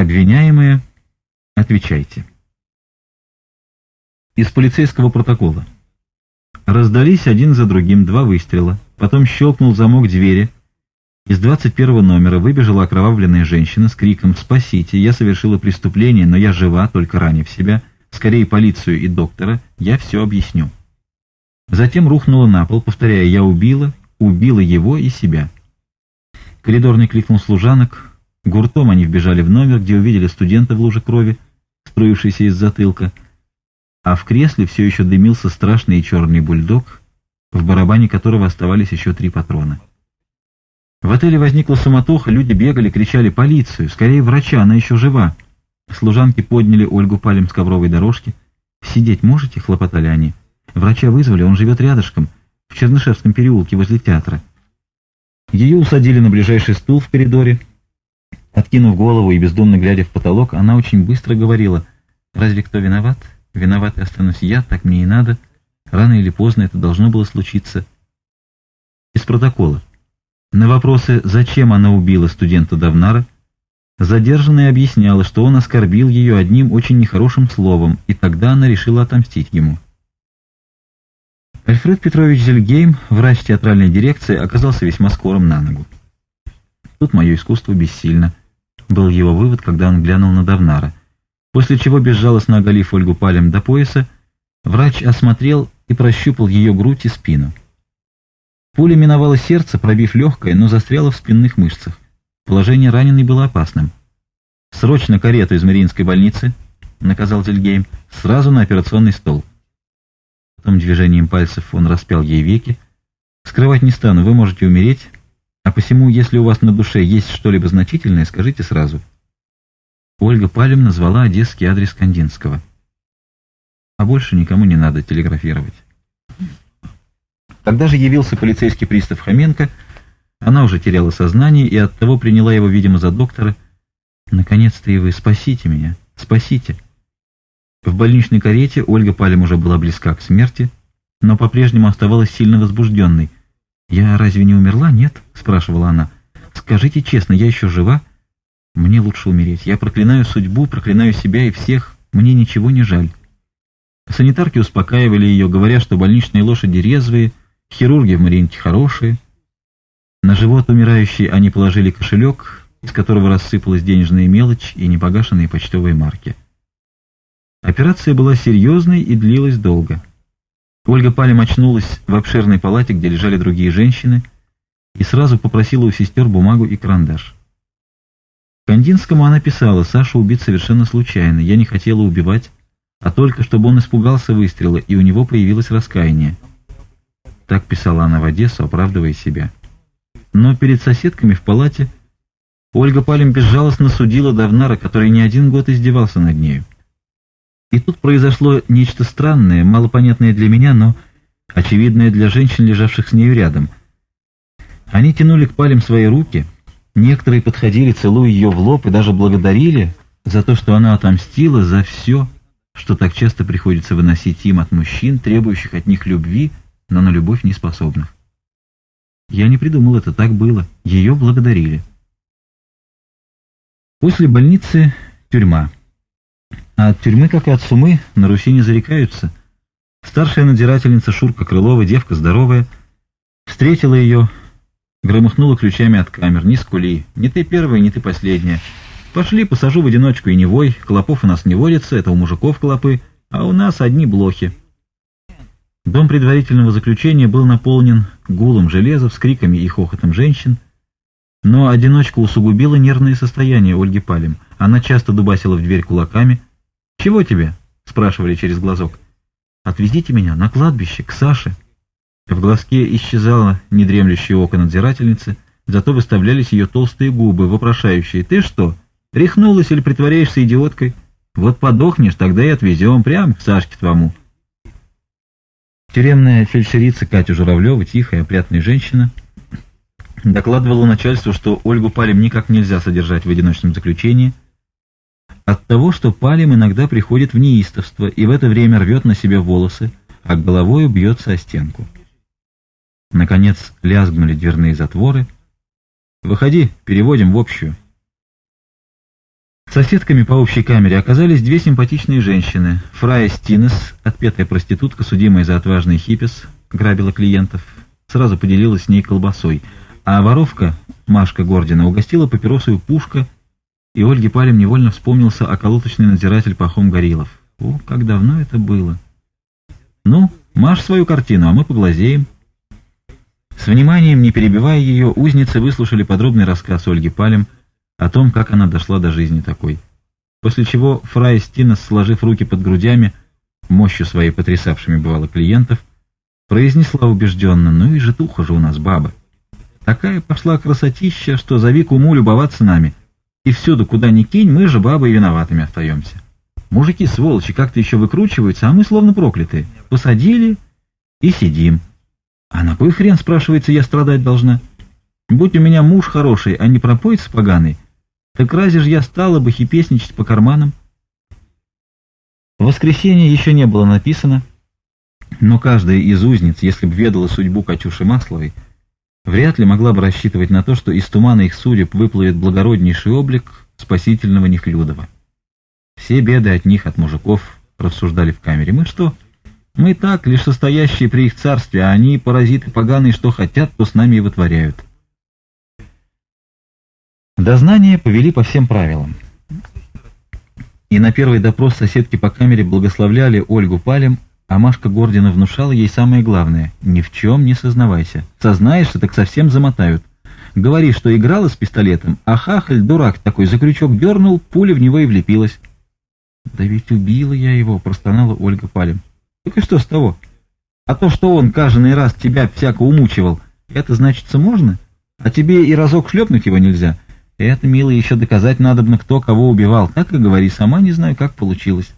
Обвиняемые, отвечайте. Из полицейского протокола. Раздались один за другим два выстрела, потом щелкнул замок двери. Из 21 номера выбежала окровавленная женщина с криком «Спасите! Я совершила преступление, но я жива, только ранив себя. Скорее полицию и доктора, я все объясню». Затем рухнула на пол, повторяя «Я убила, убила его и себя». Коридорный кликнул служанок, Гуртом они вбежали в номер, где увидели студента в луже крови, струившейся из затылка, а в кресле все еще дымился страшный и черный бульдог, в барабане которого оставались еще три патрона. В отеле возникла суматоха, люди бегали, кричали «Полицию! Скорее врача, она еще жива!» Служанки подняли Ольгу палем с ковровой дорожки. «Сидеть можете?» — хлопотали они. «Врача вызвали, он живет рядышком, в Чернышевском переулке возле театра». Ее усадили на ближайший стул в коридоре, Откинув голову и бездумно глядя в потолок, она очень быстро говорила, «Разве кто виноват? Виноват останусь я, так мне и надо. Рано или поздно это должно было случиться». Из протокола. На вопросы, зачем она убила студента Давнара, задержанная объясняла, что он оскорбил ее одним очень нехорошим словом, и тогда она решила отомстить ему. Альфред Петрович Зельгейм, врач театральной дирекции, оказался весьма скорым на ногу. Тут мое искусство бессильно был его вывод, когда он глянул на Давнара. После чего, безжалостно оголив Ольгу палем до пояса, врач осмотрел и прощупал ее грудь и спину. Пуля миновала сердце, пробив легкое, но застряла в спинных мышцах. Положение раненой было опасным. «Срочно карету из Мариинской больницы», — наказал Тельгейм, — «сразу на операционный стол». Потом движением пальцев он распял ей веки. «Скрывать не стану, вы можете умереть, а посему, если у вас на душе есть что-либо значительное, скажите сразу. Ольга Палем назвала одесский адрес Кандинского. А больше никому не надо телеграфировать. Тогда же явился полицейский пристав Хоменко, она уже теряла сознание и оттого приняла его, видимо, за доктора. «Наконец-то и вы спасите меня! Спасите!» В больничной карете Ольга Палем уже была близка к смерти, но по-прежнему оставалась сильно возбужденной – «Я разве не умерла? Нет?» — спрашивала она. «Скажите честно, я еще жива? Мне лучше умереть. Я проклинаю судьбу, проклинаю себя и всех. Мне ничего не жаль». Санитарки успокаивали ее, говоря, что больничные лошади резвые, хирурги в Маринке хорошие. На живот умирающей они положили кошелек, из которого рассыпалась денежная мелочь и непогашенные почтовые марки. Операция была серьезной и длилась долго. Ольга Палем очнулась в обширной палате, где лежали другие женщины, и сразу попросила у сестер бумагу и карандаш. Кандинскому она писала, «Саша убит совершенно случайно, я не хотела убивать, а только чтобы он испугался выстрела, и у него появилось раскаяние». Так писала она в Одессу, оправдывая себя. Но перед соседками в палате Ольга Палем безжалостно судила Давнара, который не один год издевался над нею. И тут произошло нечто странное, малопонятное для меня, но очевидное для женщин, лежавших с нею рядом. Они тянули к палям свои руки, некоторые подходили, целуя ее в лоб и даже благодарили за то, что она отомстила за все, что так часто приходится выносить им от мужчин, требующих от них любви, но на любовь не способных. Я не придумал это, так было. Ее благодарили. После больницы – тюрьма. А от тюрьмы, как и от сумы, на Руси не зарекаются. Старшая надзирательница Шурка Крылова, девка здоровая, встретила ее, громыхнула ключами от камер. «Не скули, не ты первая, не ты последняя. Пошли, посажу в одиночку и не вой, клопов у нас не водится, это у мужиков клопы, а у нас одни блохи». Дом предварительного заключения был наполнен гулом железа, вскриками и хохотом женщин, но одиночка усугубила нервное состояние Ольги Палим. Она часто дубасила в дверь кулаками, «Чего тебе?» — спрашивали через глазок. «Отвезите меня на кладбище, к Саше». В глазке исчезала недремлющее око надзирательницы, зато выставлялись ее толстые губы, вопрошающие. «Ты что, рехнулась или притворяешься идиоткой? Вот подохнешь, тогда и отвезем прямо к Сашке твоему». Тюремная фельдшерица Катя Журавлева, тихая, опрятная женщина, докладывала начальству, что Ольгу Палим никак нельзя содержать в одиночном заключении — от того, что Палим иногда приходит в неистовство и в это время рвет на себе волосы, а головою бьется о стенку. Наконец лязгнули дверные затворы. «Выходи, переводим в общую». Соседками по общей камере оказались две симпатичные женщины. Фрая Стинес, отпетая проститутка, судимая за отважный хипис, грабила клиентов, сразу поделилась с ней колбасой, а воровка, Машка Гордина, угостила папиросую пушка – и Ольге Парем невольно вспомнился околоточный надзиратель Пахом Горилов. О, как давно это было! Ну, маш свою картину, а мы поглазеем. С вниманием, не перебивая ее, узницы выслушали подробный рассказ Ольги Палем о том, как она дошла до жизни такой. После чего Фрай Стинес, сложив руки под грудями, мощью своей потрясавшими бывало клиентов, произнесла убежденно, ну и житуха же у нас баба. Такая пошла красотища, что зови куму любоваться нами — и всюду, куда ни кинь, мы же бабы и виноватыми остаемся. Мужики, сволочи, как-то еще выкручиваются, а мы словно проклятые. Посадили и сидим. А на кой хрен, спрашивается, я страдать должна? Будь у меня муж хороший, а не пропоец поганый, так разве же я стала бы хипесничать по карманам? Воскресенье еще не было написано, но каждая из узниц, если б ведала судьбу Катюши Масловой, вряд ли могла бы рассчитывать на то, что из тумана их судеб выплывет благороднейший облик спасительного Нефлюдова. Все беды от них, от мужиков, рассуждали в камере. Мы что? Мы так, лишь состоящие при их царстве, а они, паразиты поганые, что хотят, то с нами и вытворяют. Дознание повели по всем правилам. И на первый допрос соседки по камере благословляли Ольгу Палем а Машка Гордина внушала ей самое главное — ни в чем не сознавайся. Сознаешься, так совсем замотают. Говори, что играла с пистолетом, а хахаль, дурак такой, за крючок дернул, пуля в него и влепилась. «Да ведь убила я его», — простонала Ольга Палем. «Так и что с того? А то, что он каждый раз тебя всяко умучивал, это значится можно? А тебе и разок шлепнуть его нельзя? Это, милый, еще доказать надобно, кто кого убивал. Так и говори, сама не знаю, как получилось».